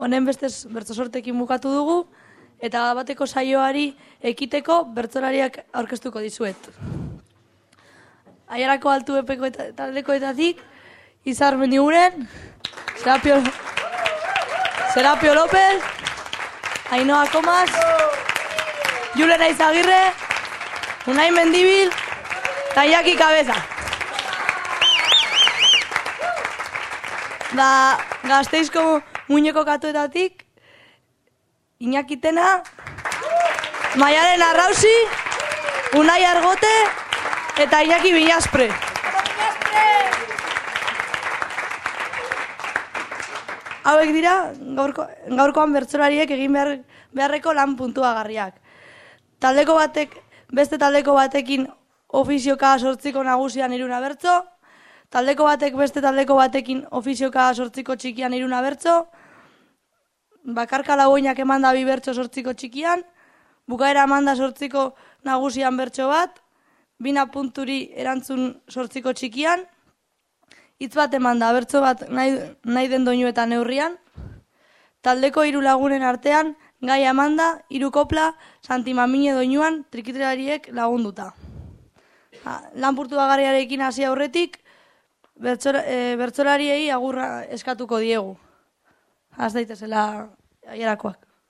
Honen bestez bertso sortekin bukatu dugu eta bateko saioari ekiteko bertsolariak aurkeztuko dizuet. Aiarako altu epeko eta taldekoetatik Izar Mendiguren, Serapio, Serapio López, Ainoa Komas, Julena Izagirre, Unai Mendibil, eta Iaki Kabeza. Da, gazteizko muñeko katuetatik, Iñakitena, Maialen Arrausi, Unai Argote, eta Iñaki Binaspre. Hauek dira, gaurko, gaurkoan bertzolariek egin behar, beharreko lan puntuagarriak. Taldeko batek, beste taldeko batekin ofizioka sortziko nagusian iruna bertzo, taldeko batek beste taldeko batekin ofizioka sortziko txikian iruna bertzo, bakarka lagoinak eman da bi bertso sortziko txikian, bukaera eman da sortziko nagusian bertso bat, bina punturi erantzun sortziko txikian, hitz bat eman da bertso bat nahi, nahi den doinu eta neurrian, taldeko hiru lagunen artean, gai eman da, hiru kopla, santimamine doinuan, trikitrariek lagunduta. Ha, lanpurtu agarriarekin hasi aurretik, eh, bertsolariei agurra eskatuko diegu. Az daitezela aierakoak.